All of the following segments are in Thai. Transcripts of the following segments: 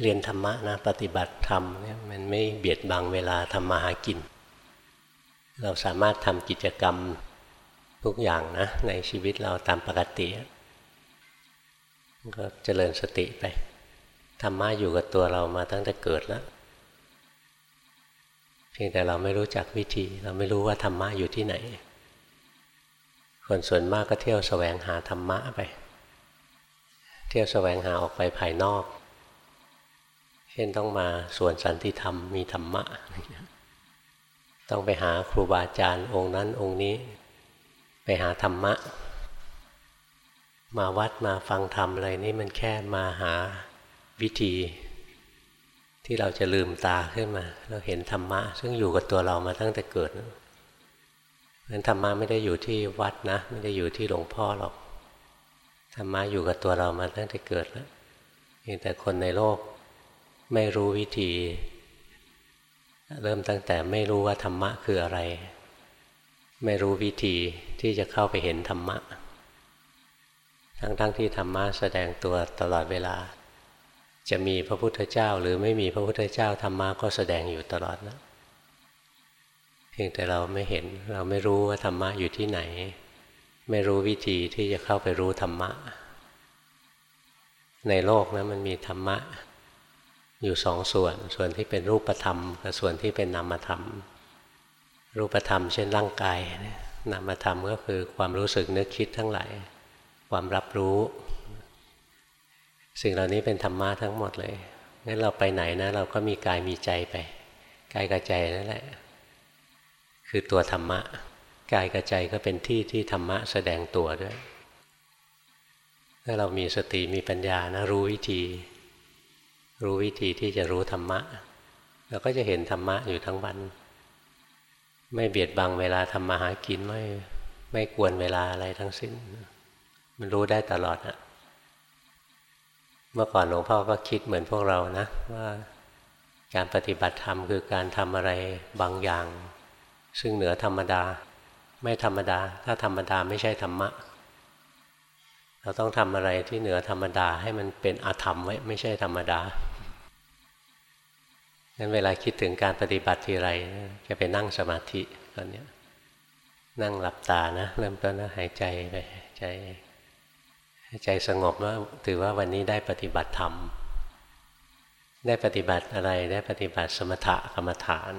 เรียนธรรมะนะปฏิบัติธรรมเนี่ยมันไม่เบียดบังเวลาทำมาหากิน เราสามารถทำกิจกรรมทุกอย่างนะในชีวิตเราตามปกติก็เจริญสติไปธรรมะอยู่กับตัวเรามาตั้งแต่เกิดแล้วเพียงแต่เราไม่รู้จักวิธี เราไม่รู้ว่าธรรมะอยู่ที่ไหน คนส่วนมากก็เที่ยวแสวงหาธรรมะไป เที่ยวแสวงหาออกไปภายนอก เช่นต้องมาสวนสันติธรรมมีธรรมะ ต้องไปหาครูบาอาจารย์องค์นั้นองค์นี้ ไปหาธรรมะ มาวัดมาฟังธรรมอะไรนี่มันแค่มาหาวิธี ที่เราจะลืมตาขึ้นมา เราเห็นธรรมะ ซึ่งอยู่กับตัวเรามาตั้งแต่เกิดนั้นธรรมะไม่ได้อยู่ที่วัดนะ ไม่ได้อยู่ที่หลวงพ่อหรอกธรรมะอยู่กับตัวเรามาตั้งแต่เกิดแล้วเพียงแต่คนในโลก ไม่รู้วิธี เริ่มตั้งแต่ไม่รู้ว่าธรรมะคืออะไร ไม่รู้วิธีที่จะเข้าไปเห็นธรรมะ ทั้งๆทที่ธรรมะแสดงตัวตลอดเวลา จะมีพระพุทธเจ้าหรือไม่มีพระพุทธเจ้าธรรมะก็แสดงอยู่ตลอดนะเพียงแต่เราไม่เห็นเราไม่รู้ว่าธรรมะอยู่ที่ไหน ไม่รู้วิธีที่จะเข้าไปรู้ธรรมะ ในโลกนะมันมีธรรมะ อยู่สองส่วน ส่วนที่เป็นรูปธรรมกับส่วนที่เป็นนามธรรม รูปธรรมเช่นร่างกายนามธรรมก็คือความรู้สึกนึกคิดทั้งหลาย ความรับรู้ สิ่งเหล่านี้เป็นธรรมะทั้งหมดเลยงั้นเราไปไหนนะเราก็มีกายมีใจไปกายกับใจนั่นแหละ คือตัวธรรมะกายกับใจก็เป็นที่ที่ธรรมะแสดงตัวด้วยถ้าเรามีสติมีปัญญานะรู้วิธี รู้วิธีที่จะรู้ธรรมะเราก็จะเห็นธรรมะอยู่ทั้งวัน ไม่เบียดบังเวลาทำมาหากินไม่ไม่กวนเวลาอะไรทั้งสิ้น มันรู้ได้ตลอดอะเมื่อก่อนหลวงพ่อก็คิดเหมือนพวกเรานะว่าการปฏิบัติธรรมคือการทำอะไรบางอย่าง ซึ่งเหนือธรรมดา ไม่ธรรมดา ถ้าธรรมดาไม่ใช่ธรรมะ เราต้องทำอะไรที่เหนือธรรมดาให้มันเป็นอาธรรมไว้ไม่ใช่ธรรมดา งั้นเวลาคิดถึงการปฏิบัติทีไรจะไปนั่งสมาธิตอนนี้นั่งหลับตานะเริ่มต้นนะหายใจไปใจใจสงบว่าถือว่าวันนี้ได้ปฏิบัติธรรม ได้ปฏิบัติอะไรได้ปฏิบัติสมถะกรรมฐาน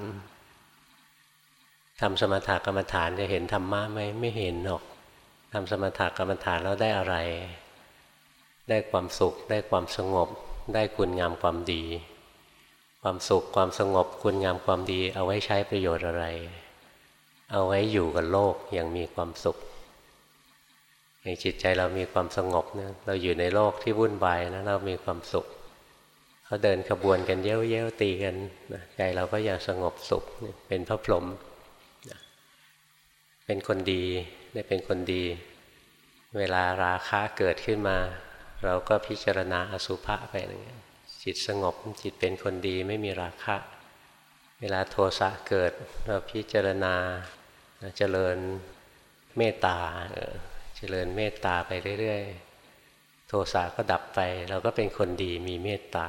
ทำสมถะกรรมฐานจะเห็นธรรมะไหมไม่เห็นหรอกทำสมถะกรรมฐานแล้วได้อะไร ได้ความสุข ได้ความสงบ ได้คุณงามความดี ความสุขความสงบคุณงามความดี เอาไว้ใช้ประโยชน์อะไร เอาไว้อยู่กับโลกอย่างมีความสุขในจิตใจเรามีความสงบเนี่ยเราอยู่ในโลกที่วุ่นวายนะเรามีความสุขเขาเดินขบวนกันเย้ยวเย้วตีกันใจเราก็อยังสงบสุขเป็นพระพรหมเป็นคนดีได้เป็นคนดี เวลาราคะเกิดขึ้นมา เราก็พิจารณาอสุภะไปอย่างเงี้ย จิตสงบจิตเป็นคนดีไม่มีราคะ เวลาโทสะเกิดเราพิจารณาเจริญเมตตาเจริญเมตตาไปเรื่อยๆ โทสะก็ดับไป เราก็เป็นคนดีมีเมตตา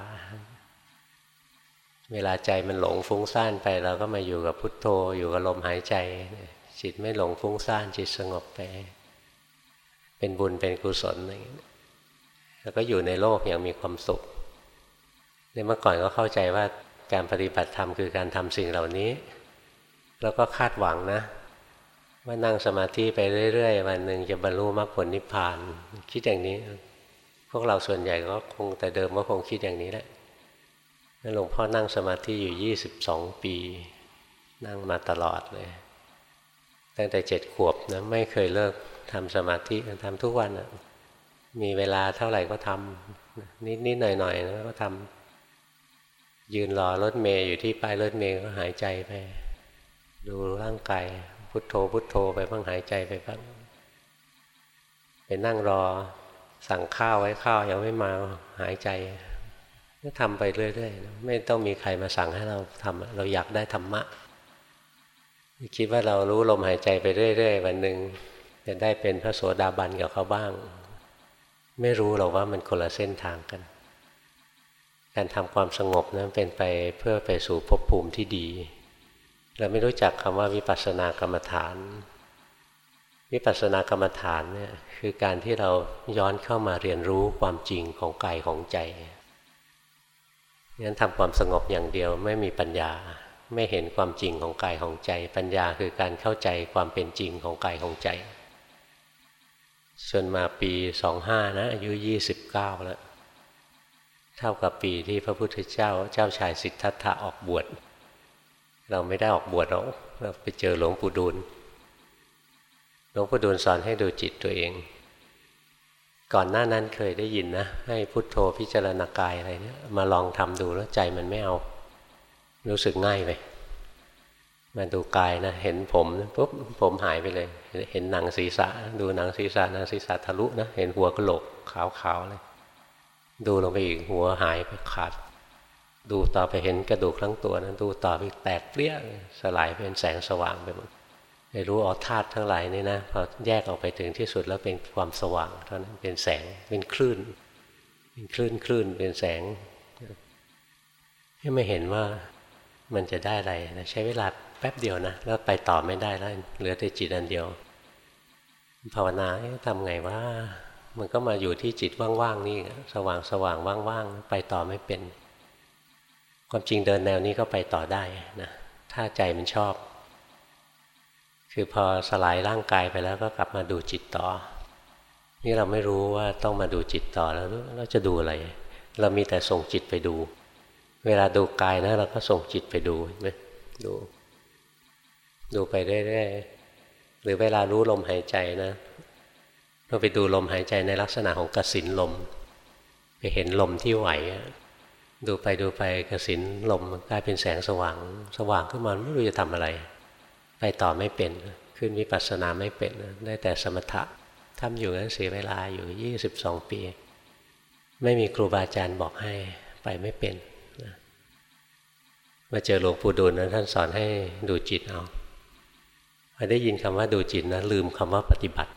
เวลาใจมันหลงฟุ้งซ่านไป เราก็มาอยู่กับพุทโธอยู่กับลมหายใจ จิตไม่หลงฟุ้งซ่านจิตสงบไป เป็นบุญเป็นกุศลอะไรอย่างนี้แล้วก็อยู่ในโลกอย่างมีความสุข ในเมื่อก่อนก็เข้าใจว่าการปฏิบัติธรรมคือการทำสิ่งเหล่านี้ แล้วก็คาดหวังนะว่านั่งสมาธิไปเรื่อยๆวันหนึ่งจะบรรลุมรรคผลนิพพาน คิดอย่างนี้ พวกเราส่วนใหญ่ก็คงแต่เดิมก็คงคิดอย่างนี้แหละหลวงพ่อนั่งสมาธิอยู่ยี่สิบสองปี นั่งมาตลอดเลย ตั้งแต่เจ็ดขวบนะไม่เคยเลิกทำสมาธิทำทุกวันอะมีเวลาเท่าไหร่ก็ทำนิดๆหน่อยๆนะก็ทำ ยืนรอรถเมย์อยู่ที่ป้ายรถเมย์ก็หายใจไป ดูร่างกายพุทโธพุทโธไปบ้างหายใจไปบ้างไปนั่งรอ สั่งข้าวไว้ข้าวยังไม่มาหายใจก็ทำไปเรื่อยๆไม่ต้องมีใครมาสั่งให้เราทำเราอยากได้ธรรมะคิดว่าเรารู้ลมหายใจไปเรื่อยๆวันหนึ่งจะได้เป็นพระโสดาบันกับเขาบ้าง ไม่รู้หรอกว่ามันคนละเส้นทางกัน การทำความสงบนั้นเป็นไปเพื่อไปสู่ภพภูมิที่ดี เราไม่รู้จักคำว่าวิปัสสนากรรมฐาน วิปัสสนากรรมฐานเนี่ยคือการที่เราย้อนเข้ามาเรียนรู้ความจริงของกายของใจงั้นทำความสงบอย่างเดียวไม่มีปัญญาไม่เห็นความจริงของกายของใจ ปัญญาคือการเข้าใจความเป็นจริงของกายของใจจนมาปีสองห้านะอายุยี่สิบเก้าแล้ว เท่ากับปีที่พระพุทธเจ้าเจ้าชายสิทธัตถะออกบวช เราไม่ได้ออกบวชหรอกเราไปเจอหลวงปู่ดูลหลวงปู่ดูลสอนให้ดูจิตตัวเอง ก่อนหน้านั้นเคยได้ยินนะ ให้พุทโธพิจารณากายอะไรเนี่ยมาลองทำดูแล้วใจมันไม่เอา รู้สึกง่ายไปมาดูกายนะ เห็นผมปุ๊บผมหายไปเลย เห็นหนังศีรษะ ดูหนังศีรษะหนังศีรษะทะลุนะ เห็นหัวกระโหลกขาวๆเลย ดูลงไปอีกหัวหายไปขาด ดูต่อไปเห็นกระดูกทั้งตัวนะดูต่อไปแตกเปรี้ยสลายเป็นแสงสว่างไปหมดได้รู้อ๋อธาตุทั้งหลายนี่นะพอแยกออกไปถึงที่สุดแล้วเป็นความสว่างเท่านั้นเป็นแสงเป็นคลื่น เป็นคลื่นคลื่นเป็นแสงให้ไม่เห็นว่ามันจะได้อะไรนะใช้เวลาแป๊บเดียวนะแล้วไปต่อไม่ได้แล้วเหลือแต่จิตอันเดียว ภาวนาทำไงว่า มันก็มาอยู่ที่จิตว่างๆนี่สว่างสว่างว่างๆไปต่อไม่เป็น ความจริงเดินแนวนี้ก็ไปต่อได้นะถ้าใจมันชอบ คือพอสลายร่างกายไปแล้วก็กลับมาดูจิตต่อ นี่เราไม่รู้ว่าต้องมาดูจิตต่อแล้วเราจะดูอะไร เรามีแต่ส่งจิตไปดู เวลาดูกายนะเราก็ส่งจิตไปดูไหมดูดูไปเรื่อยๆหรือเวลารู้ลมหายใจนะ เราไปดูลมหายใจในลักษณะของกสินลม ไปเห็นลมที่ไหว ดูไปดูไปกสินลมกลายเป็นแสงสว่าง สว่างขึ้นมาไม่รู้จะทำอะไร ไปต่อไม่เป็น ขึ้นวิปัสสนาไม่เป็น ได้แต่สมถะทำอยู่นั้นเสียเวลาอยู่ยี่สิบสองปี ไม่มีครูบาอาจารย์บอกให้ไปไม่เป็นมาเจอหลวงปู่ดูลนะท่านสอนให้ดูจิตเอาพอได้ยินคำว่าดูจิตนะลืมคำว่าปฏิบัติ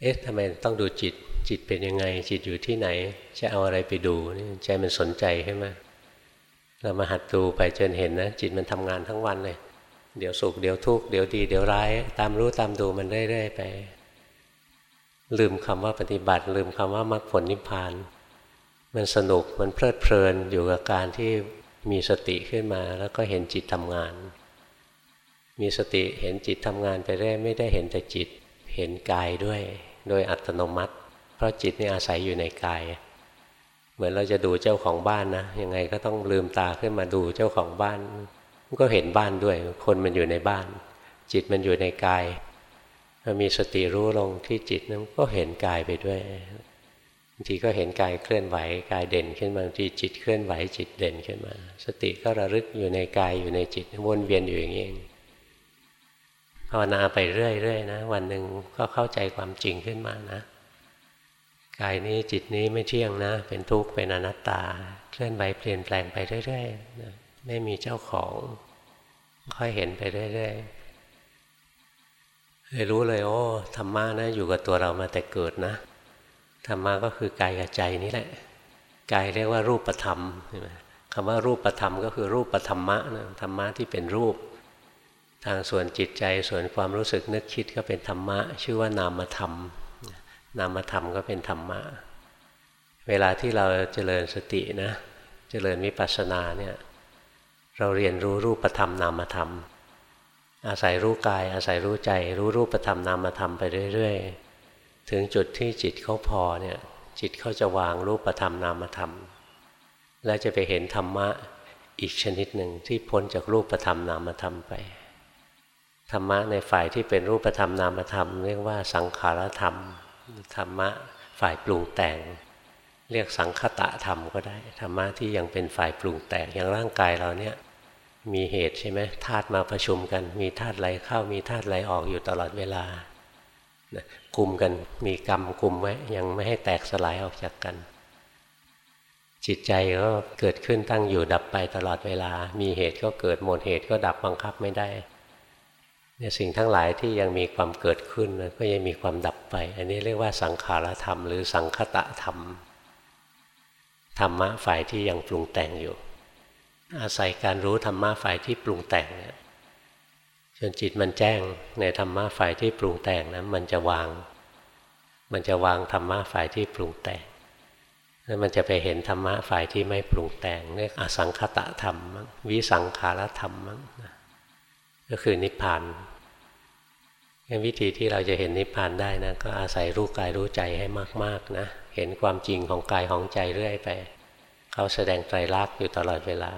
เอ๊ะทำไมต้องดูจิต จิตเป็นยังไง จิตอยู่ที่ไหน จะเอาอะไรไปดูนี่ใจมันสนใจใช่ไหมเรามาหัดดูไปจนเห็นนะ จิตมันทำงานทั้งวันเลย เดี๋ยวสุขเดี๋ยวทุกข์เดี๋ยวดีเดี๋ยวร้าย ตามรู้ตามดูมันเรื่อยๆไป ลืมคำว่าปฏิบัติ ลืมคำว่ามรรคผลนิพพาน มันสนุกมันเพลิดเพลินอยู่กับการที่มีสติขึ้นมา แล้วก็เห็นจิตทำงาน มีสติเห็นจิตทำงานไปเรื่อยไม่ได้เห็นแต่จิต เห็นกายด้วย โดยอัตโนมัติ เพราะจิตนี่อาศัยอยู่ในกาย เหมือนเราจะดูเจ้าของบ้านนะยังไงก็ต้องลืมตาขึ้นมาดูเจ้าของบ้านก็เห็นบ้านด้วย คนมันอยู่ในบ้าน จิตมันอยู่ในกายพอมีสติรู้ลงที่จิตนั้นก็เห็นกายไปด้วยบางทีก็เห็นกายเคลื่อนไหวกายเด่นขึ้นมาบางทีจิตเคลื่อนไหวจิตเด่นขึ้นมา สติก็ระลึกอยู่ในกายอยู่ในจิตวนเวียนอยู่อย่างนี้ ภาวนาไปเรื่อยๆนะวันหนึ่งก็เข้าใจความจริงขึ้นมานะกายนี้จิตนี้ไม่เที่ยงนะ เป็นทุกข์เป็นอนัตตา เคลื่อนไหวเปลี่ยนแปลงไปเรื่อยๆนะไม่มีเจ้าของ ค่อยเห็นไปเรื่อยๆเลยรู้เลยโอ้ธรรมะนะอยู่กับตัวเรามาแต่เกิดนะธรรมะก็คือกายกับใจนี่แหละกายเรียกว่ารูปธรรมคำว่ารูปธรรมก็คือรูปธรรมะนะธรรมะที่เป็นรูป ทางส่วนจิตใจส่วนความรู้สึกนึกคิดก็เป็นธรรมะ ชื่อว่านามธรรม นามธรรมก็เป็นธรรมะ เวลาที่เราเจริญสตินะเจริญวิปัสสนาเนี่ยเราเรียนรู้รูปธรรมนามธรรม อาศัยรู้กาย อาศัยรู้ใจ รู้รูปธรรมนามธรรมไปเรื่อย ๆ ถึงจุดที่จิตเขาพอเนี่ยจิตเขาจะวางรูปธรรมนามธรรม และจะไปเห็นธรรมะอีกชนิดหนึ่งที่พ้นจากรูปธรรมนามธรรมไป ธรรมะในฝ่ายที่เป็นรูปธรรมนามธรรม เรียกว่าสังขารธรรม ธรรมะฝ่ายปรุงแต่ง เรียกสังคตะธรรมก็ได้ ธรรมะที่ยังเป็นฝ่ายปรุงแต่งอย่างร่างกายเราเนี่ยมีเหตุใช่ไหมธาตุมาประชุมกัน มีธาตุไหลเข้ามีธาตุไหลออกอยู่ตลอดเวลากุมกันมีกรรมกุมไว้ยังไม่ให้แตกสลายออกจากกัน จิตใจก็เกิดขึ้นตั้งอยู่ดับไปตลอดเวลา มีเหตุก็เกิดหมดเหตุก็ดับบังคับไม่ได้ เนี่ยสิ่งทั้งหลายที่ยังมีความเกิดขึ้นก็ยังมีความดับไป อันนี้เรียกว่าสังขารธรรม หรือสังคตะธรรม ธรรมะฝ่ายที่ยังปรุงแต่งอยู่ อาศัยการรู้ธรรมะฝ่ายที่ปรุงแต่งเนี่ยจนจิตมันแจ้งในธรรมะฝ่ายที่ปรุงแต่งนะมันจะวาง มันจะวางธรรมะฝ่ายที่ปรุงแต่งแล้วมันจะไปเห็นธรรมะฝ่ายที่ไม่ปรุงแต่งเรียกอสังคตะธรรมวิสังขารธรรมก็คือนิพพาน วิธีที่เราจะเห็นนิพพานได้นะก็อาศัยรู้กายรู้ใจให้มากๆนะเห็นความจริงของกายของใจเรื่อยไป เขาแสดงไตรลักษณ์อยู่ตลอดเวลา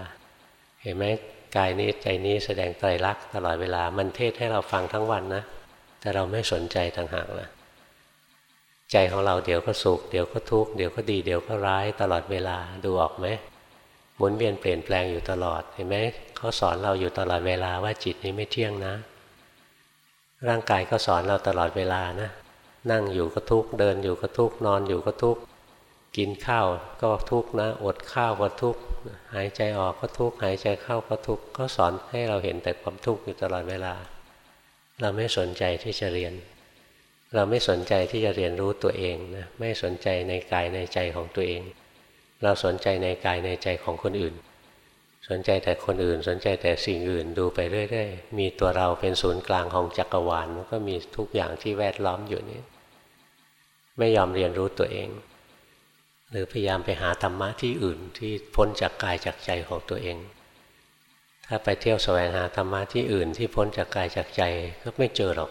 เห็นไหมกายนี้ใจนี้แสดงไตรลักษณ์ตลอดเวลามันเทศให้เราฟังทั้งวันนะแต่เราไม่สนใจต่างหากนะใจของเราเดี๋ยวก็สุขเดี๋ยวก็ทุกข์เดี๋ยวก็ดีเดี๋ยวก็ร้ายตลอดเวลาดูออกไหมหมุนเวียนเปลี่ยนแปลงอยู่ตลอดเห็นไหมเขาสอนเราอยู่ตลอดเวลาว่าจิตนี้ไม่เที่ยงนะ ร่างกายก็สอนเราตลอดเวลานะ นั่งอยู่ก็ทุกเดินอยู่ก็ทุกนอนอยู่ก็ทุกกินข้าวก็ทุกนะ อดข้าวก็ทุกหายใจออกก็ทุกหายใจเข้าก็ทุกข์ก็สอนให้เราเห็นแต่ความทุกข์อยู่ตลอดเวลา เราไม่สนใจที่จะเรียน เราไม่สนใจที่จะเรียนรู้ตัวเองนะไม่สนใจในกายในใจของตัวเอง เราสนใจในกายในใจของคนอื่น สนใจแต่คนอื่น สนใจแต่สิ่งอื่นดูไปเรื่อยๆมีตัวเราเป็นศูนย์กลางของจักรวาลมันก็มีทุกอย่างที่แวดล้อมอยู่นี้ไม่ยอมเรียนรู้ตัวเอง หรือพยายามไปหาธรรมะที่อื่นที่พ้นจากกายจากใจของตัวเอง ถ้าไปเที่ยวแสวงหาธรรมะที่อื่นที่พ้นจากกายจากใจก็ไม่เจอหรอก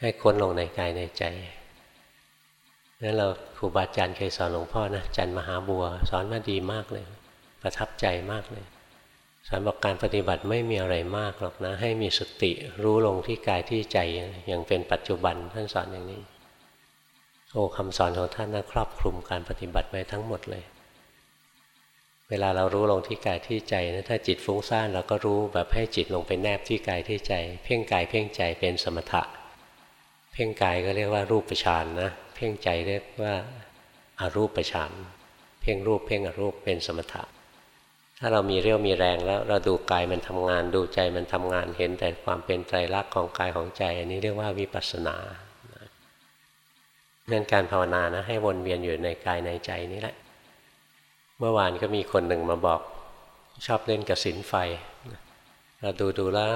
ให้ค้นลงในกายในใจนั้นเราครูบาอาจารย์เคยสอนหลวงพ่อนะจันมหาบัว สอนมาดีมากเลย ประทับใจมากเลยสอนบอกการปฏิบัติไม่มีอะไรมากหรอกนะ ให้มีสติรู้ลงที่กายที่ใจอย่างเป็นปัจจุบันท่านสอนอย่างนี้ โอ้คำสอนของท่านนะครอบคลุมการปฏิบัติไว้ทั้งหมดเลย เวลาเรารู้ลงที่กายที่ใจนะถ้าจิตฟุ้งซ่านเราก็รู้แบบให้จิตลงไปแนบที่กายที่ใจ เพ่งกายเพ่งใจเป็นสมถะ เพ่งกายก็เรียกว่ารูปฌานนะ เพ่งใจเรียกว่าอารูปฌาน เพ่งรูปเพ่งอรูปเป็นสมถะ ถ้าเรามีเรี่ยวมีแรงแล้ว เราดูกายมันทำงาน ดูใจมันทำงานเห็นแต่ความเป็นไตรลักษณ์ของกายของใจ อันนี้เรียกว่าวิปัสสนาเนั่นการภาวนานะให้วนเวียนอยู่ในกายในใจนี่แหละ เมื่อวานก็มีคนหนึ่งมาบอกชอบเล่นกับสินไฟ เราดูดูแล้ว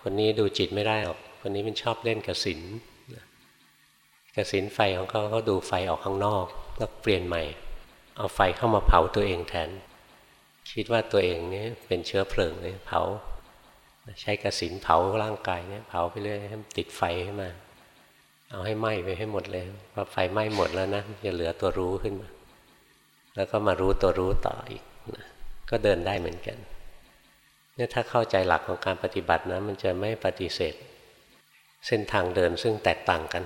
คนนี้ดูจิตไม่ได้หรอก คนนี้มันชอบเล่นกับสินกระสินไฟของเขาเขาดูไฟออกข้างนอกแล้วเปลี่ยนใหม่ เอาไฟเข้ามาเผาตัวเองแทน คิดว่าตัวเองนี้เป็นเชื้อเพลิงเลยเผา ใช้กระสินเผาร่างกายเนี่ยเผาไปเรื่อยให้มันติดไฟขึ้นมา เอาให้ไหม้ไปให้หมดเลยพอไฟไหม้หมดแล้วนะจะเหลือตัวรู้ขึ้นมา แล้วก็มารู้ตัวรู้ต่ออีกนะก็เดินได้เหมือนกันเนี่ยถ้าเข้าใจหลักของการปฏิบัตินะมันจะไม่ปฏิเสธ เส้นทางเดินซึ่งแตกต่างกัน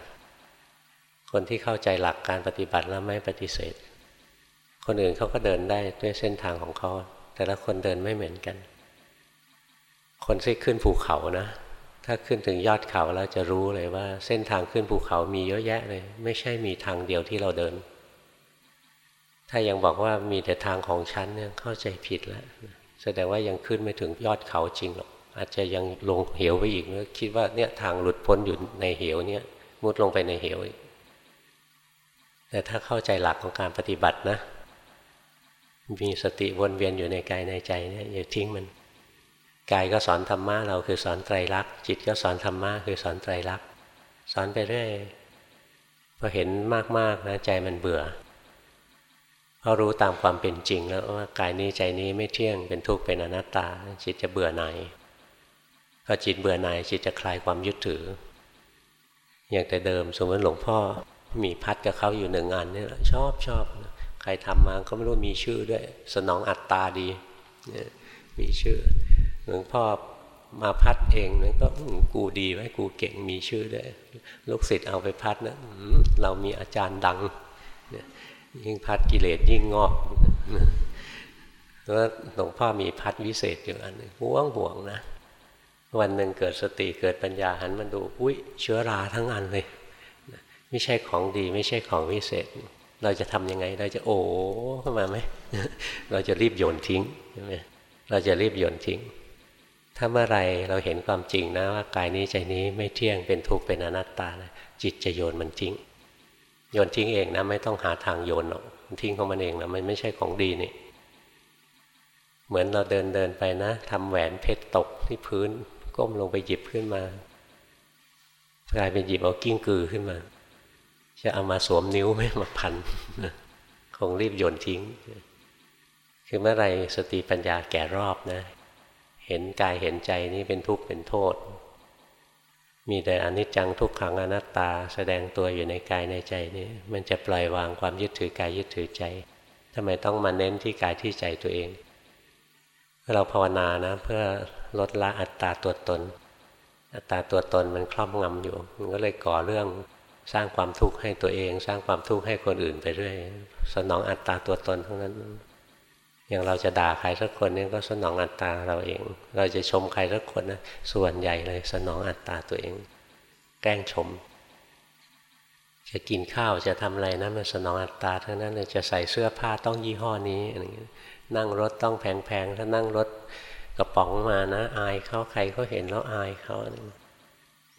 คนที่เข้าใจหลักการปฏิบัติแล้วไม่ปฏิเสธ คนอื่นเขาก็เดินได้ด้วยเส้นทางของเขา แต่ละคนเดินไม่เหมือนกัน คนที่ขึ้นภูเขานะ ถ้าขึ้นถึงยอดเขาแล้วจะรู้เลยว่า เส้นทางขึ้นภูเขามีเยอะแยะเลย ไม่ใช่มีทางเดียวที่เราเดิน ถ้ายังบอกว่ามีแต่ทางของฉันเนี่ยเข้าใจผิดแล้วแสดงว่ายังขึ้นไม่ถึงยอดเขาจริงหรอกอาจจะยังลงเหวไปอีกแล้วคิดว่าเนี่ยทางหลุดพ้นอยู่ในเหวเนี่ยมุดลงไปในเหวอีกแต่ถ้าเข้าใจหลักของการปฏิบัตินะ มีสติวนเวียนอยู่ในกายในใจเนี่ยอย่าทิ้งมันกายก็สอนธรรมะเราคือสอนไตรลักษณ์จิตก็สอนธรรมะคือสอนไตรลักษณ์สอนไปเรื่อยพอเห็นมากๆนะใจมันเบื่อพอรู้ตามความเป็นจริงแล้วว่ากายนี้ใจนี้ไม่เที่ยงเป็นทุกข์เป็นอนัตตา จิตจะเบื่อหน่ายพอจิตเบื่อหน่ายจิตจะคลายความยึดถือ อย่างแต่เดิมสมมติหลวงพ่อมีพัดกับเขาอยู่หนึ่งอันนี่ชอบชอบใครทำมาก็ไม่รู้มีชื่อด้วย สนองอัตตาดีมีชื่อหลวงพ่อมาพัดเองนั่นก็กูดีไว้กูเก่งมีชื่อด้วยลูกศิษย์เอาไปพัดนะเรามีอาจารย์ดังยิ่งพัดกิเลสยิ่งงอกแล้วหลวงพ่อมีพัดวิเศษอยู่อันนึงห่วงห่วงนะวันหนึ่งเกิดสติเกิดปัญญาหันมาดูอุ้ยเชื้อราทั้งอันเลย ไม่ใช่ของดีไม่ใช่ของวิเศษ เราจะทำยังไง เราจะโอ้เข้ามาไหมเราจะรีบโยนทิ้งใช่ไหมเราจะรีบโยนทิ้ง ถ้าเมื่อไรเราเห็นความจริงนะว่ากายนี้ใจนี้ไม่เที่ยงเป็นทุกข์เป็นอนัตตานะจิตจะโยนมันทิ้ง โยนทิ้งเองนะไม่ต้องหาทางโยนหรอกมันทิ้งของมันเองนะมันไม่ใช่ของดีนี่ เหมือนเราเดินเดินไปนะทำแหวนเพชรตกที่พื้น ก้มลงไปหยิบขึ้นมากลายเป็นหยิบเอากิ้งกือขึ้นมา จะเอามาสวมนิ้วไม่มาพันคงรีบโยนทิ้ง คือเมื่อไรสติปัญญาแก่รอบนะ เห็นกายเห็นใจนี้เป็นทุกข์เป็นโทษ มีแต่อนิจจังทุกขังอนัตตา แสดงตัวอยู่ในกายในใจนี้มันจะปล่อยวางความยึดถือกายยึดถือใจทำไมต้องมาเน้นที่กายที่ใจตัวเอง เราภาวนานะ เพื่อลดละอัตตาตัวตน อัตตาตัวตนมันครอบงำอยู่ มันก็เลยก่อเรื่อง สร้างความทุกข์ให้ตัวเอง สร้างความทุกข์ให้คนอื่นไปเรื่อยสนองอัตตาตัวตนทั้งนั้น อย่างเราจะด่าใครสักคนนี่ก็สนองอัตตาเราเอง เราจะชมใครสักคนนะส่วนใหญ่เลย สนองอัตตาตัวเอง แกล้งชม จะกินข้าวจะทำอะไรนะมันสนองอัตตาทั้งนั้นเลยจะใส่เสื้อผ้าต้องยี่ห้อนี้อะไรเงี้ยนั่งรถต้องแพงๆถ้านั่งรถกระป๋องมานะ อายเขาใครเขาเห็นแล้วอายเขา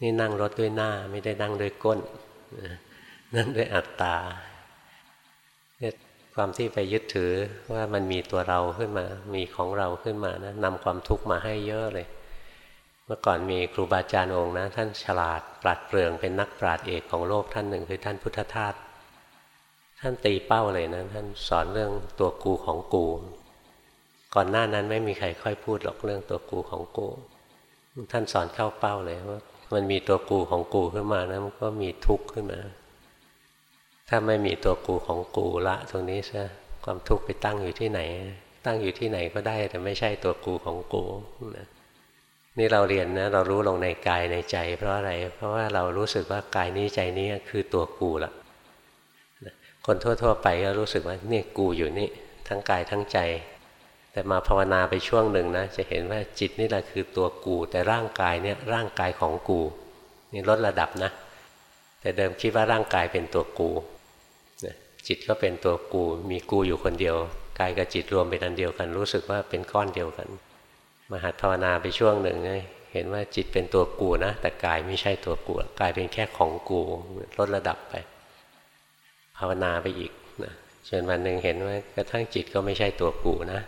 นี่นั่งรถด้วยหน้าไม่ได้นั่งด้วยก้น นั่งด้วยอัตตานี่ความที่ไปยึดถือว่ามันมีตัวเราขึ้นมา มีของเราขึ้นมานะนำความทุกข์มาให้เยอะเลย เมื่อก่อนมีครูบาอาจารย์องค์นะ ท่านฉลาดปราดเปรื่องเป็นนักปราดเอกของโลกท่านหนึ่งคือท่านพุทธทาสท่านตีเป้าเลยนะ ท่านสอนเรื่องตัวกูของกู ก่อนหน้านั้นไม่มีใครค่อยพูดหรอกเรื่องตัวกูของกู ท่านสอนเข้าเป้าเลยว่า มันมีตัวกูของกูขึ้นมานะมันก็มีทุกข์ขึ้นมา ถ้าไม่มีตัวกูของกูละ ตรงนี้ซะความทุกข์ไปตั้งอยู่ที่ไหน ตั้งอยู่ที่ไหนก็ได้ แต่ไม่ใช่ตัวกูของกูนะนี่เราเรียนนะเรารู้ลงในกายในใจ เพราะอะไร เพราะว่าเรารู้สึกว่ากายนี้ใจนี้คือตัวกูละคนทั่ว ๆ ไปก็รู้สึกว่านี่กูอยู่นี่ทั้งกายทั้งใจ แต่มาภาวนาไปช่วงหนึ่งนะจะเห็นว่าจิตนี่แหละคือตัวกู แต่ร่างกายเนี่ยร่างกายของกู นี่ลดระดับนะ แต่เดิมคิดว่าร่างกายเป็นตัวกูจิตก็เป็นตัวกู มีกูอยู่คนเดียวกายกับจิตรวมเป็นอันเดียวกัน รู้สึกว่าเป็นก้อนเดียวกันมาหัดภาวนาไปช่วงหนึ่งเห็นว่าจิตเป็นตัวกูนะ แต่กายไม่ใช่ตัวกูกายเป็นแค่ของกูลดระดับไป ภาวนาไปอีกนะจนวันหนึ่งเห็นว่ากระทั่งจิตก็ไม่ใช่ตัวกูนะ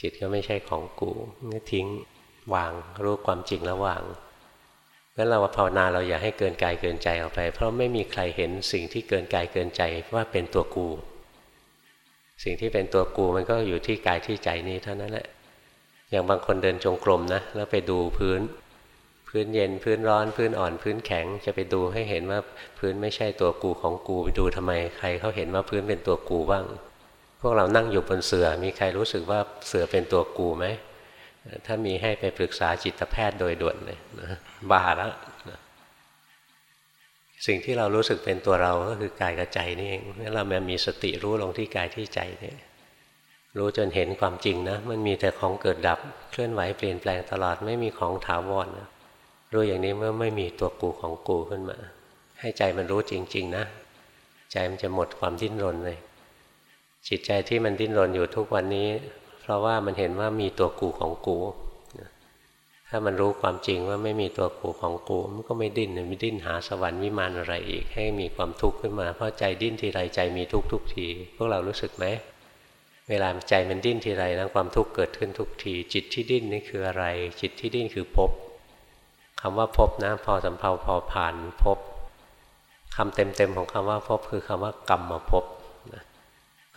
จิตก็ไม่ใช่ของกูทิ้งวางรู้ความจริงแล้ววางงั้นเราภาวนาเราอย่าให้เกินกายเกินใจออกไป เพราะไม่มีใครเห็นสิ่งที่เกินกายเกินใจว่าเป็นตัวกู สิ่งที่เป็นตัวกูมันก็อยู่ที่กายที่ใจนี้เท่านั้นแหละอย่างบางคนเดินจงกรมนะแล้วไปดูพื้น พื้นเย็นพื้นร้อนพื้นอ่อนพื้นแข็งจะไปดูให้เห็นว่าพื้นไม่ใช่ตัวกูของกูไปดูทำไมใครเขาเห็นว่าพื้นเป็นตัวกูบ้าง พวกเรานั่งอยู่บนเสือมีใครรู้สึกว่าเสือเป็นตัวกูไหม ถ้ามีให้ไปปรึกษาจิตแพทย์โดยด่วนเลยนะบาแล้วนะสิ่งที่เรารู้สึกเป็นตัวเราก็คือกายกับใจนี่เองนี่เรามมีสติรู้ลงที่กายที่ใจเนี่ยรู้จนเห็นความจริงนะ มันมีแต่ของเกิดดับเคลื่อนไหวเปลี่ยนแปลงตลอดไม่มีของถาวรนะรู้อย่างนี้เมื่อไม่มีตัวกูของกูขึ้นมา ให้ใจมันรู้จริง ๆ นะ ใจมันจะหมดความดิ้นรนเลย จิตใจที่มันดิ้นรนอยู่ทุกวันนี้ เพราะว่ามันเห็นว่ามีตัวกูของกู ถ้ามันรู้ความจริงว่าไม่มีตัวกูของกู มันก็ไม่ดิ้นไม่ดิ้นหาสวรรค์วิมานอะไรอีก ให้มีความทุกข์ขึ้นมา เพราะใจดิ้นทีไรใจมีทุกทุกที พวกเรารู้สึกไหม เวลาใจมันดิ้นทีไรนะความทุกข์เกิดขึ้นทุกที จิตที่ดิ้นนี่คืออะไร จิตที่ดิ้นคือภพคำว่าภพนะ พอสำเพาพอผ่านภพคำเต็มๆของคำว่าภพคือคำว่ากรรมมาภพ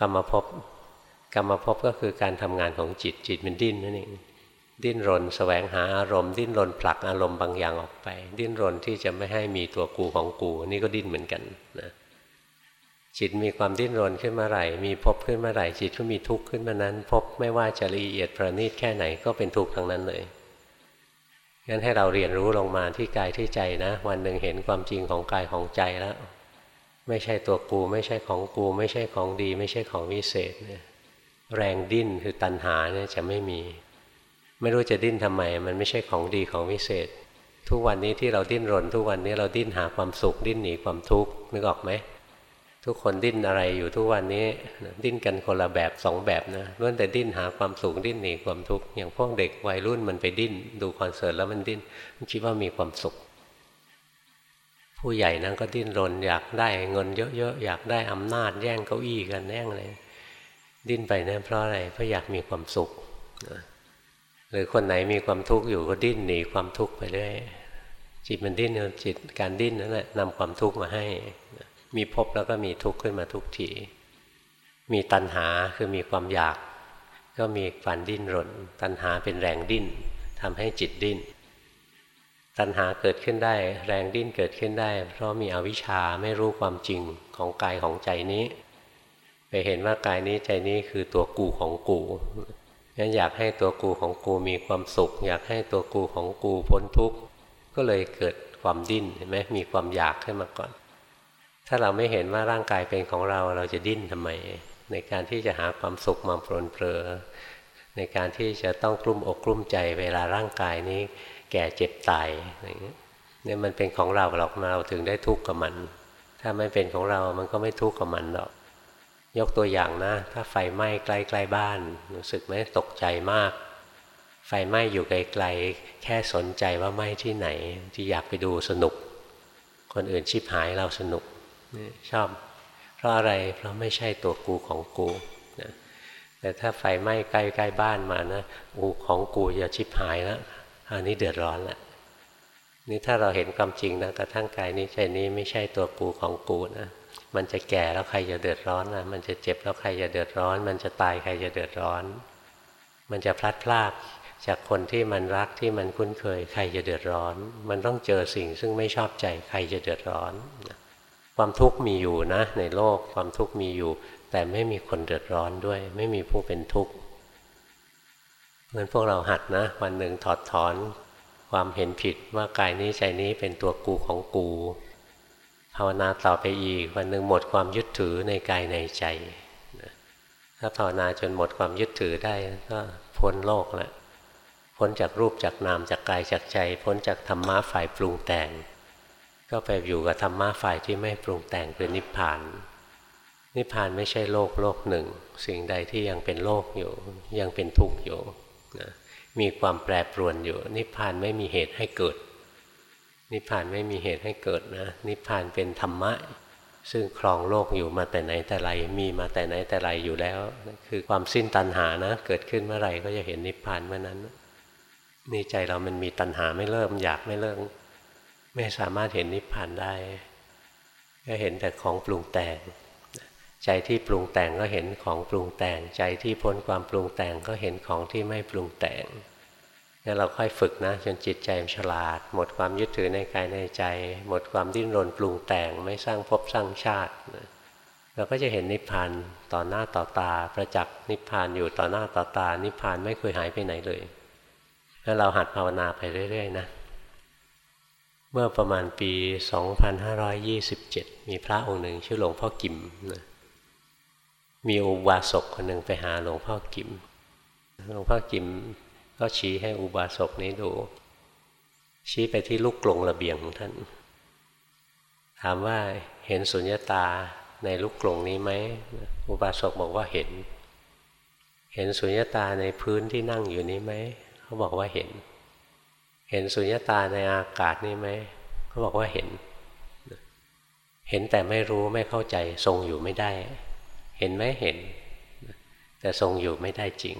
กรรมมาภพกรรมภพก็คือการทำงานของจิตจิตมันดิ้นนั่นเองดิ้นรนสแสวงหาอารมณ์ ดิ้นรนผลักอารมณ์บางอย่างออกไป ดิ้นรนที่จะไม่ให้มีตัวกูของกู นี่ก็ดิ้นเหมือนกันนะจิตมีความดิ้นรนขึ้นมาไหร่ มีพบขึ้นมาไหร่ จิตก็มีทุกข์ขึ้นมานั้น พบไม่ว่าจะละเอียดประณีตแค่ไหนก็เป็นทุกข์ทั้งนั้นเลยงั้นให้เราเรียนรู้ลงมาที่กายที่ใจนะ วันหนึ่งเห็นความจริงของกายของใจแล้ว ไม่ใช่ตัวกู ไม่ใช่ของกู ไม่ใช่ของดี ไม่ใช่ของวิเศษเนี่ยแรงดิ้นคือตัณหาเนี่ยจะไม่มี ไม่รู้จะดิ้นทำไม มันไม่ใช่ของดีของวิเศษ ทุกวันนี้ที่เราดิ้นรน ทุกวันนี้เราดิ้นหาความสุข ดิ้นหนีความทุกข์นึกออกไหมทุกคนดิ้นอะไรอยู่ทุกวันนี้ ดิ้นกันคนละแบบสองแบบนะล้วนแต่ดิ้นหาความสุขดิ้นหนีความทุกข์อย่างพวกเด็กวัยรุ่นมันไปดิ้น ดูคอนเสิร์ตแล้วมันดิ้นมันคิดว่ามีความสุข ผู้ใหญ่นั้นก็ดิ้นรนอยากได้เงินเยอะๆอยากได้อำนาจแย่งเก้าอี้กันแย่งอะไรดิ้นไปเนี่ยเพราะอะไรเพราะอยากมีความสุขหรือคนไหนมีความทุกข์อยู่ก็ดิ้นหนีความทุกข์ไปเรื่อยจิตมันดิ้นจิตการดิ้นนั่นแหละนำความทุกข์มาให้ มีพบแล้วก็มีทุกข์ขึ้นมาทุกทีมีตัณหาคือมีความอยาก ก็มีการดิ้นรน ตัณหาเป็นแรงดิ้นทำให้จิตดิ้น ตัณหาเกิดขึ้นได้ แรงดิ้นเกิดขึ้นได้ เพราะมีอวิชชาไม่รู้ความจริงของกายของใจนี้ ไปเห็นว่ากายนี้ใจนี้คือตัวกูของกูงั้นอยากให้ตัวกูของกูมีความสุข อยากให้ตัวกูของกูพ้นทุกข์ก็เลยเกิดความดิ้นเห็นไหมมีความอยากขึ้นมาก่อน ถ้าเราไม่เห็นว่าร่างกายเป็นของเราเราจะดิ้นทำไม ในการที่จะหาความสุขมาปลนเปลือในการที่จะต้องกลุ้มอกกลุ้มใจเวลาร่างกายนี้ แก่เจ็บตายเนี่ยมันเป็นของเราหรอกเราถึงได้ทุกข์กับมัน ถ้าไม่เป็นของเรามันก็ไม่ทุกข์กับมันหรอก ยกตัวอย่างนะ ถ้าไฟไหม้ใกล้ๆบ้าน รู้สึกไหมตกใจมาก ไฟไหม้อยู่ไกลๆ แค่สนใจว่าไหม้ที่ไหน ที่อยากไปดูสนุก คนอื่นชิบหายเราสนุกชอบ เพราะอะไรเพราะไม่ใช่ตัวกูของกูนะแต่ถ้าไฟไหม้ใกล้ๆบ้านมานะอูของกูจะชิบหายแล้ว อันนี้เดือดร้อนแหละนี่ถ้าเราเห็นความจริงนะกระทั่งกายนี้ใจนี้ไม่ใช่ตัวกูของกูนะมันจะแก่แล้วใครจะเดือดร้อนนะมันจะเจ็บแล้วใครจะเดือดร้อน มันจะตายใครจะเดือดร้อน มันจะพลัดพรากจากคนที่มันรักที่มันคุ้นเคย ใครจะเดือดร้อน มันต้องเจอสิ่งซึ่งไม่ชอบใจใครจะเดือดร้อน ความทุกข์มีอยู่นะ ในโลกความทุกข์มีอยู่ แต่ไม่มีคนเดือดร้อนด้วย ไม่มีผู้เป็นทุกข์ เพราะพวกเราหัดนะ วันหนึ่งถอดถอนความเห็นผิดว่ากายนี้ใจนี้เป็นตัวกูของกูภาวนาต่อไปอีก วันหนึ่งหมดความยึดถือในกายในใจถ้าภาวนาจนหมดความยึดถือได้ก็พ้นโลกแล้วพ้นจากรูปจากนามจากกายจากใจ พ้นจากธรรมะฝ่ายปรุงแต่ง ก็ไปอยู่กับธรรมะฝ่ายที่ไม่ปรุงแต่งคือนิพพาน นิพพานไม่ใช่โลกโลกหนึ่ง สิ่งใดที่ยังเป็นโลกอยู่ยังเป็นทุกข์อยู่ นะมีความแปรปรวนอยู่ นิพพานไม่มีเหตุให้เกิด นิพพานไม่มีเหตุให้เกิดนะนิพพานเป็นธรรมะ ซึ่งครองโลกอยู่มาแต่ไหนแต่ไรมีมาแต่ไหนแต่ไรอยู่แล้ว คือความสิ้นตัณหานะ เกิดขึ้นเมื่อไหร่ก็จะเห็นนิพพานเมื่อนั้นนี่ใจเรามันมีตัณหาไม่เริ่มอยากไม่เลิกไม่สามารถเห็นนิพพานได้ ก็เห็นแต่ของปรุงแต่ง ใจที่ปรุงแต่งก็เห็นของปรุงแต่ง ใจที่พ้นความปรุงแต่งก็เห็นของที่ไม่ปรุงแต่งงั้นเราค่อยฝึกนะ จนจิตใจมันฉลาด หมดความยึดถือในกายในใจ หมดความดิ้นรนปรุงแต่งไม่สร้างภพสร้างชาติเราก็จะเห็นนิพพานต่อหน้าต่อตา ประจักษ์นิพพานอยู่ต่อหน้าต่อตา นิพพานไม่เคยหายไปไหนเลยแล้วเราหัดภาวนาไปเรื่อยๆนะ เมื่อประมาณปี 2527 มีพระองค์หนึ่งชื่อหลวงพ่อกิมนะ มีอุบาสกคนหนึ่งไปหาหลวงพ่อกิม หลวงพ่อกิมก็ชี้ให้อุบาสกนี้ดู ชี้ไปที่ลูกกลงระเบียงของท่าน ถามว่าเห็นสุญญตาในลูกกลงนี้ไหม อุบาสกบอกว่าเห็น เห็นสุญญตาในพื้นที่นั่งอยู่นี้ไหม เขาบอกว่าเห็น เห็นสุญญตาในอากาศนี้ไหม เขาบอกว่าเห็น เห็นแต่ไม่รู้ไม่เข้าใจทรงอยู่ไม่ได้ เห็นไหมเห็น แต่ทรงอยู่ไม่ได้จริง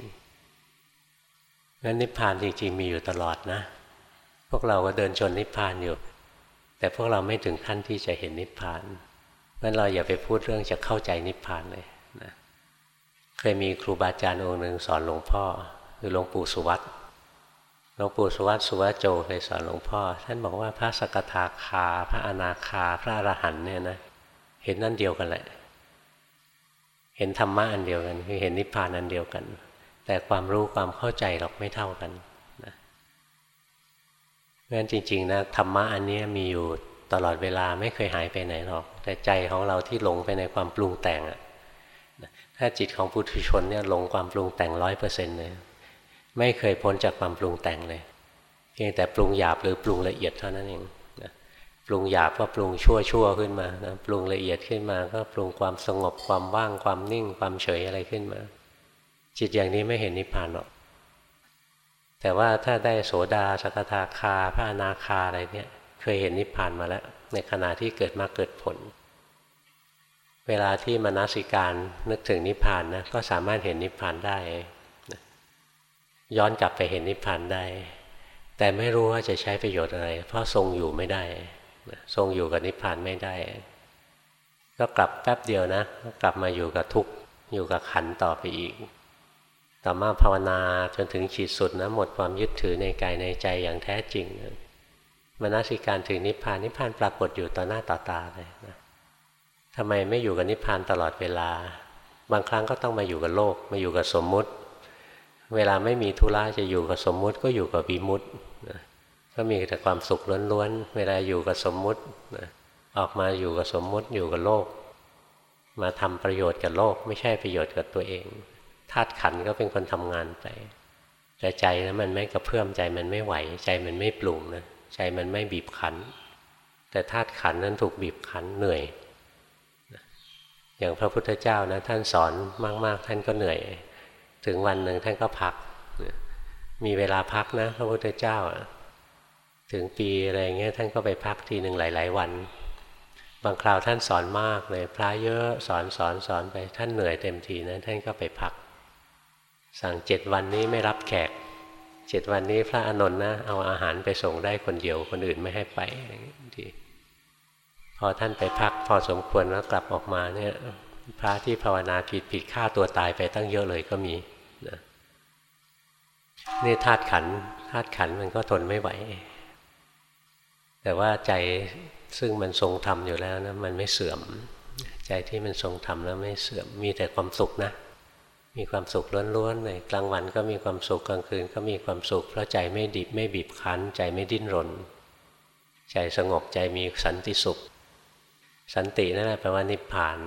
งั้นนิพพานจริงๆมีอยู่ตลอดนะ พวกเราก็เดินชนนิพพานอยู่ แต่พวกเราไม่ถึงขั้นที่จะเห็นนิพพานงั้นเราอย่าไปพูดเรื่องจะเข้าใจนิพพานเลยนะเคยมีครูบาอาจารย์องค์หนึ่งสอนหลวงพ่อ คือหลวงปู่สุวัตหลวงปู่สุวัตสุวัตโจเคยสอนหลวงพ่อ ท่านบอกว่าพระสกทาคา พระอนาคา พระอรหันเนี่ยนะ เห็นนั่นเดียวกันแหละ เห็นธรรมะอันเดียวกัน คือเห็นนิพพานอันเดียวกัน แต่ความรู้ความเข้าใจหรอกไม่เท่ากันนะเพราะฉะนั้นจริงๆนะธรรมะอันนี้มีอยู่ตลอดเวลาไม่เคยหายไปไหนหรอก แต่ใจของเราที่หลงไปในความปรุงแต่งอะถ้าจิตของปุถุชนเนี่ยหลงความปรุงแต่งร้อยเปอร์เซ็นต์เลยไม่เคยพ้นจากความปรุงแต่งเลยเพียงแต่ปรุงหยาบหรือปรุงละเอียดเท่านั้นเอง ปรุงหยาบก็ปรุงชั่วชั่วขึ้นมานะปรุงละเอียดขึ้นมาก็ปรุงความสงบความว่างความนิ่งความเฉยอะไรขึ้นมา จิตอย่างนี้ไม่เห็นนิพพานหรอก แต่ว่าถ้าได้โสดาสกทาคาพระอนาคาอะไรเนี่ยเคยเห็นนิพพานมาแล้ว ในขณะที่เกิดมาเกิดผล เวลาที่มนสิการนึกถึงนิพพานนะก็สามารถเห็นนิพพานได้ ย้อนกลับไปเห็นนิพพานได้ แต่ไม่รู้ว่าจะใช้ประโยชน์อะไร เพราะทรงอยู่ไม่ได้ ทรงอยู่กับนิพพานไม่ได้ ก็กลับแป๊บเดียวนะ กลับมาอยู่กับทุกข์อยู่กับขันต่อไปอีก ต่อมาภาวนาจนถึงขีดสุดนะหมดความยึดถือในกายในใจอย่างแท้จริงมนสิการถึงนิพพานนิพพานปรากฏอยู่ต่อหน้าต่อตาเลยนะทำไมไม่อยู่กับนิพพานตลอดเวลา บางครั้งก็ต้องมาอยู่กับโลกมาอยู่กับสมมุติ เวลาไม่มีธุระจะอยู่กับสมมุติก็อยู่กับวิมุติ ก็มีแต่ความสุขล้วนๆ เวลาอยู่กับสมมุติออกมาอยู่กับสมมุติอยู่กับโลก มาทำประโยชน์กับโลก ไม่ใช่ประโยชน์กับตัวเองธาตุขันก็เป็นคนทำงานไปแต่ใจนะมันไม่กระเพื่อมใจมันไม่ไหว ใจมันไม่ปรุงนะใจมันไม่บีบขันแต่ธาตุขันนั้นถูกบีบขันเหนื่อยอย่างพระพุทธเจ้านะท่านสอนมากๆ ท่านก็เหนื่อย ถึงวันหนึ่งท่านก็พัก มีเวลาพักนะ พระพุทธเจ้า ถึงปีอะไรเงี้ยท่านก็ไปพักทีหนึ่งหลาย ๆ วัน บางคราวท่านสอนมากเลยพระเยอะสอนสอนสอนไปท่านเหนื่อยเต็มทีนะท่านก็ไปพัก สั่งเจ็ดวันนี้ไม่รับแขกเจ็ดวันนี้พระอานนท์นะเอาอาหารไปส่งได้คนเดียวคนอื่นไม่ให้ไปทีพอท่านไปพักพอสมควรแล้วกลับออกมาเนี่ยพระที่ภาวนาผิดผิดฆ่าตัวตายไปตั้งเยอะเลยก็มีนะนี่ธาตุขันธาตุขันมันก็ทนไม่ไหว แต่ว่าใจซึ่งมันทรงธรรมอยู่แล้วนะมันไม่เสื่อม ใจที่มันทรงธรรมแล้วไม่เสื่อมมีแต่ความสุขนะ มีความสุขล้วนๆเลยกลางวันก็มีความสุขกลางคืนก็มีความสุข เพราะใจไม่ดิบไม่บีบคั้น ใจไม่ดิ้นรน ใจสงบใจมีสันติสุข สันตินั่นแหละแปลว่านิพพาน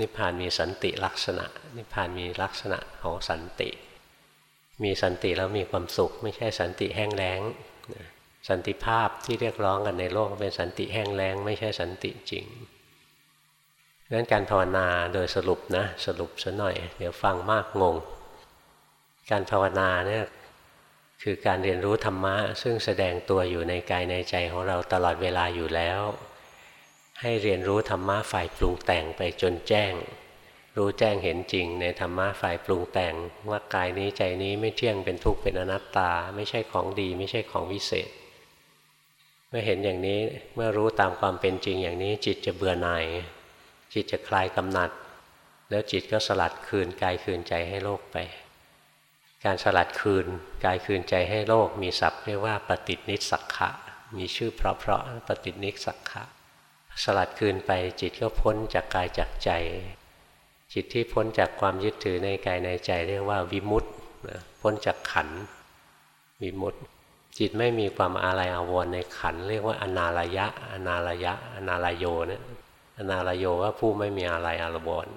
นิพพานมีสันติลักษณะ นิพพานมีลักษณะของสันติ มีสันติแล้วมีความสุข ไม่ใช่สันติแห้งแล้ง สันติภาพที่เรียกร้องกันในโลกเป็นสันติแห้งแล้งไม่ใช่สันติจริงงั้นการภาวนาโดยสรุปนะสรุปซะหน่อย เดี๋ยวฟังมากงง การภาวนาเนี่ยคือการเรียนรู้ธรรมะ ซึ่งแสดงตัวอยู่ในกายในใจของเราตลอดเวลาอยู่แล้ว ให้เรียนรู้ธรรมะฝ่ายปรุงแต่งไปจนแจ้ง รู้แจ้งเห็นจริง ในธรรมะฝ่ายปรุงแต่งว่ากายนี้ใจนี้ไม่เที่ยงเป็นทุกข์เป็นอนัตตา ไม่ใช่ของดี ไม่ใช่ของวิเศษ เมื่อเห็นอย่างนี้เมื่อรู้ตามความเป็นจริงอย่างนี้ จิตจะเบื่อหน่าย จิตจะคลายกำหนัด แล้วจิตก็สลัดคืนกายคืนใจให้โลกไป การสลัดคืนกายคืนใจให้โลก มีศัพท์เรียกว่าปฏินิสักขะ มีชื่อเพราะๆปฏินิสักขะ สลัดคืนไปจิตก็พ้นจากกายจากใจ จิตที่พ้นจากความยึดถือในกายในใจเรียกว่าวิมุตต์พ้นจากขันวิมุตต์ จิตไม่มีความอาลัยอาวรณ์ในขัน เรียกว่าอนาลยะ อนาลยะ อนาลโยเนี่ยอนาลโยว่าผู้ไม่มีอะไรอาวรน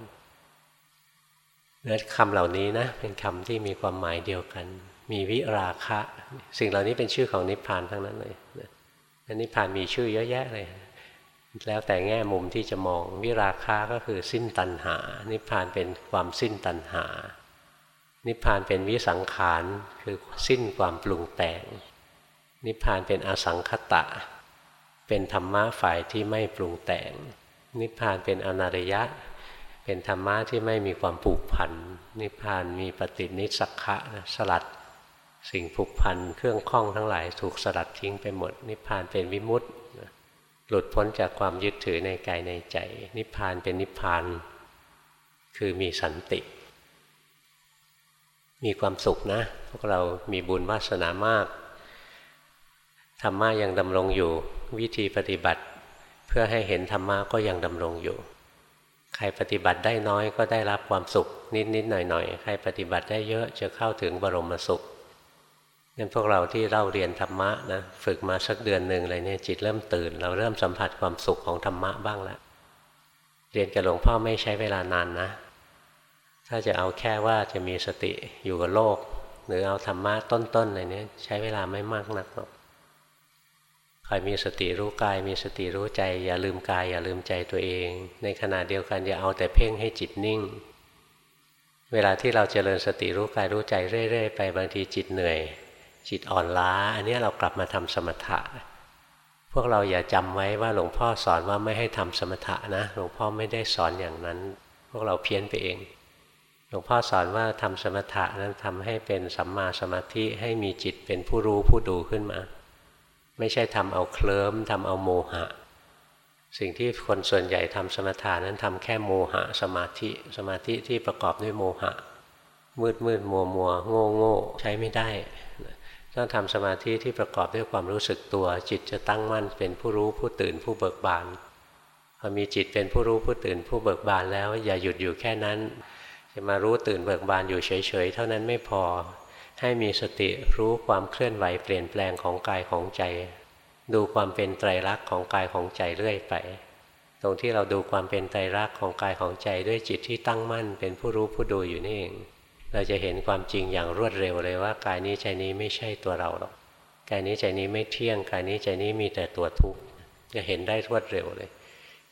เนื้อคำเหล่านี้นะเป็นคำที่มีความหมายเดียวกัน มีวิราคะ สิ่งเหล่านี้เป็นชื่อของนิพพานทั้งนั้นเลยนิพพานมีชื่อเยอะแยะเลย แล้วแต่แง่มุมที่จะมองวิราคะก็คือสิ้นตัณหา นิพพานเป็นความสิ้นตัณหา นิพพานเป็นวิสังขารคือสิ้นความปรุงแต่ง นิพพานเป็นอสังคตะ เป็นธรรมะฝ่ายที่ไม่ปรุงแต่ง นิพพานเป็นอนารยะ เป็นธรรมะที่ไม่มีความผูกพัน นิพพานมีปฏินิสักขะสลัด สิ่งผูกพันเครื่องข้องทั้งหลายถูกสลัดทิ้งไปหมด นิพพานเป็นวิมุตติหลุดพ้นจากความยึดถือในกายในใจ นิพพานเป็นนิพพาน คือมีสันติ มีความสุขนะ พวกเรามีบุญวาสนามาก ธรรมะยังดำรงอยู่ วิธีปฏิบัติ เพื่อให้เห็นธรรมะก็ยังดำรงอยู่ ใครปฏิบัติได้น้อยก็ได้รับความสุข นิด ๆ หน่อย ๆ ใครปฏิบัติได้เยอะจะเข้าถึงบรมสุขงั้นพวกเราที่เล่าเรียนธรรมะนะฝึกมาสักเดือนหนึ่งเลยเนี่ยจิตเริ่มตื่น เราเริ่มสัมผัสความสุขของธรรมะบ้างแล้วเรียนกับหลวงพ่อไม่ใช้เวลานานนะ ถ้าจะเอาแค่ว่าจะมีสติอยู่กับโลก หรือเอาธรรมะต้นๆอะไรเนี้ใช้เวลาไม่มากนักหรอก คอยมีสติรู้กาย มีสติรู้ใจ อย่าลืมกาย อย่าลืมใจตัวเอง ในขณะเดียวกันอย่าเอาแต่เพ่งให้จิตนิ่ง เวลาที่เราเจริญสติรู้กายรู้ใจเรื่อย ๆ ไปบางทีจิตเหนื่อย จิตอ่อนล้า อันนี้เรากลับมาทำสมถะ พวกเราอย่าจำไว้ว่าหลวงพ่อสอนว่าไม่ให้ทำสมถะนะหลวงพ่อไม่ได้สอนอย่างนั้น พวกเราเพี้ยนไปเอง หลวงพ่อสอนว่าทำสมถะนั้นทำให้เป็นสัมมาสมาธิให้มีจิตเป็นผู้รู้ผู้ดูขึ้นมา ไม่ใช่ทำเอาเคลิ้มทำเอาโมหะ สิ่งที่คนส่วนใหญ่ทำสมถะนั้นทำแค่โมหะ สมาธิสมาธิที่ประกอบด้วยโมหะ มืดมืดมัวมัวโง่โง่ใช้ไม่ได้ต้องทำสมาธิที่ประกอบด้วยความรู้สึกตัว จิตจะตั้งมั่นเป็นผู้รู้ผู้ตื่นผู้เบิกบานพอมีจิตเป็นผู้รู้ผู้ตื่นผู้เบิกบานแล้ว อย่าหยุดอยู่แค่นั้น จะมารู้ตื่นเบิกบานอยู่เฉยๆ เท่านั้นไม่พอ ให้มีสติรู้ความเคลื่อนไหวเปลี่ยนแปลงของกายของใจ ดูความเป็นไตรลักษณ์ของกายของใจเรื่อยไป ตรงที่เราดูความเป็นไตรลักษณ์ของกายของใจด้วยจิตที่ตั้งมั่น เป็นผู้รู้ผู้ดูอยู่นี่เอง เราจะเห็นความจริงอย่างรวดเร็วเลยว่ากายนี้ใจนี้ไม่ใช่ตัวเราหรอกกายนี้ใจนี้ไม่เที่ยงกายนี้ใจนี้มีแต่ตัวทุกข์จะเห็นได้รวดเร็วเลย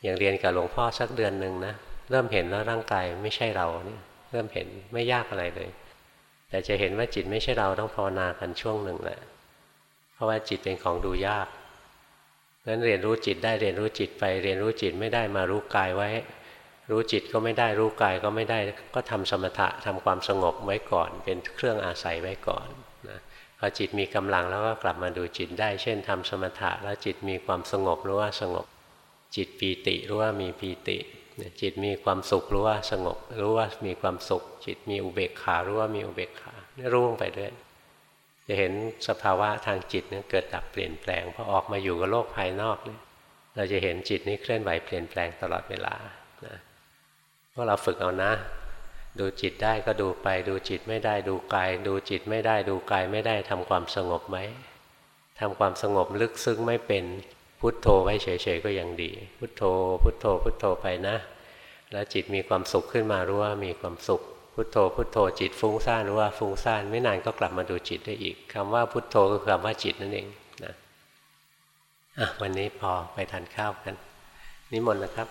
อย่างเรียนกับหลวงพ่อสักเดือนหนึ่งนะเริ่มเห็นแล้วร่างกายไม่ใช่เราเนี่ยเริ่มเห็นไม่ยากอะไรเลย แต่จะเห็นว่าจิตไม่ใช่เราต้องภาวนากันช่วงหนึ่งแหละเพราะว่าจิตเป็นของดูยากนั้นเรียนรู้จิตได้เรียนรู้จิตไปเรียนรู้จิตไม่ได้มารู้กายไว้ รู้จิตก็ไม่ได้รู้กายก็ไม่ได้ ก็ทำสมถะทำความสงบไว้ก่อน เป็นเครื่องอาศัยไว้ก่อนนะพอจิตมีกำลังแล้วก็กลับมาดูจิตได้ เช่นทำสมถะแล้วจิตมีความสงบรู้ว่าสงบ จิตปีติรู้ว่ามีปีติ จิตมีความสุขรู้ว่าสงบ รู้ว่ามีความสุข จิตมีอุเบกขารู้ว่ามีอุเบกขารู้ไปเรื่อยจะเห็นสภาวะทางจิตเนี่ยเกิดดับเปลี่ยนแปลงพอออกมาอยู่กับโลกภายนอกเนี่ยเราจะเห็นจิตนี้เคลื่อนไหวเปลี่ยนแปลงตลอดเวลานะวกเราฝึกเอานะ ดูจิตได้ก็ดูไป ดูจิตไม่ได้ดูกาย ดูจิตไม่ได้ดูกายไม่ได้ทำความสงบไหมทำความสงบลึกซึ้งไม่เป็น พุทโธไว้เฉยๆก็ยังดี พุทโธ พุทโธ พุทโธไปนะ แล้วจิตมีความสุขขึ้นมารู้ว่ามีความสุข พุทโธ พุทโธ จิตฟุ้งซ่านรู้ว่าฟุ้งซ่านไม่นานก็กลับมาดูจิตได้อีกคำว่าพุทโธก็คือคำว่าจิตนั่นเองนะอะวันนี้พอไปทานข้าวกันนิมนต์นะครับ